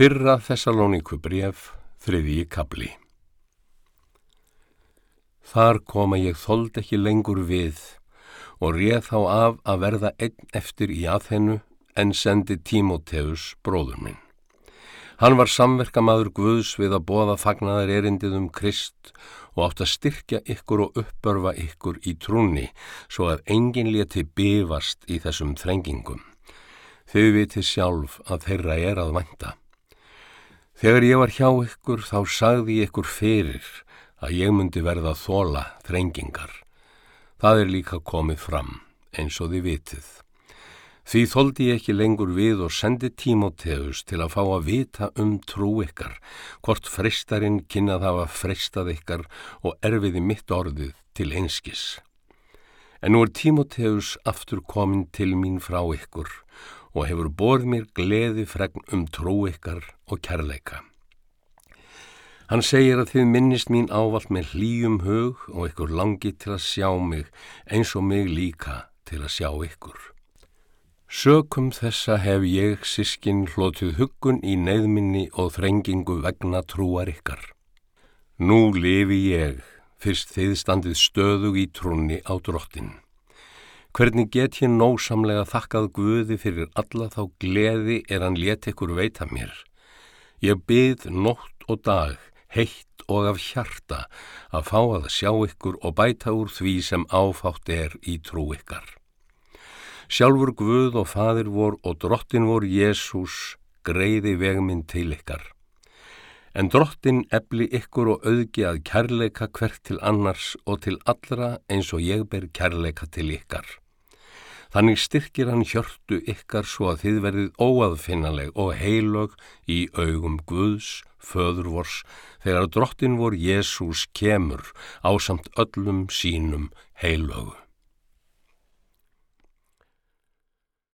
Fyrra Þessalóníku bref, þriðji kabli. Þar koma ég þold ekki lengur við og réð þá af að verða einn eftir í aðhennu en sendi Tímóteus bróður minn. Hann var samverkamaður Guðs við að bóða fagnaðar erindið um Krist og átt að styrkja ykkur og uppörfa ykkur í trúni svo að enginn leti bifast í þessum þrengingum. Þau viti sjálf að þeirra er að vanda. Þegar ég var hjá ykkur þá sagði ég ykkur fyrir að ég myndi verða þóla þrengingar. Það er líka komið fram eins og þið vitið. Því þóldi ég ekki lengur við og sendi Tímóteus til að fá að vita um trú ykkar, hvort freistarinn kynnað hafa freistað ykkar og erfiði mitt orðið til einskis. En nú er Tímóteus aftur komin til mín frá ykkur og hefur borð mér gleði fregn um trú ykkar og kærleika. Hann segir að þið minnist mín ávalt með hlýjum hug og ykkur langi til að sjá mig eins og mig líka til að sjá ykkur. Sökum þessa hef ég sískin hlotið huggun í neyðminni og þrengingu vegna trúar ykkar. Nú lifi ég, fyrst þið standið stöðug í trúni á drottin. Hvernig get ég nósamlega þakkað Guði fyrir alla þá gleði er hann let ykkur veita mér. Ég byð nótt og dag, heitt og af hjarta að fá að sjá ykkur og bæta úr því sem áfátt er í trú ykkar. Sjálfur Guð og Fadir vor og drottin vor Jésús greiði vegminn til ykkar. En drottin ebli ykkur og auðgi að kærleika hvert til annars og til allra eins og ég ber kærleika til ykkar. Þannig styrkir hann hjörtu ykkar svo að þið verðið óaðfinnaleg og heilög í augum Guðs, föðurvors, þegar drottin vor Jésús kemur á samt öllum sínum heilögu.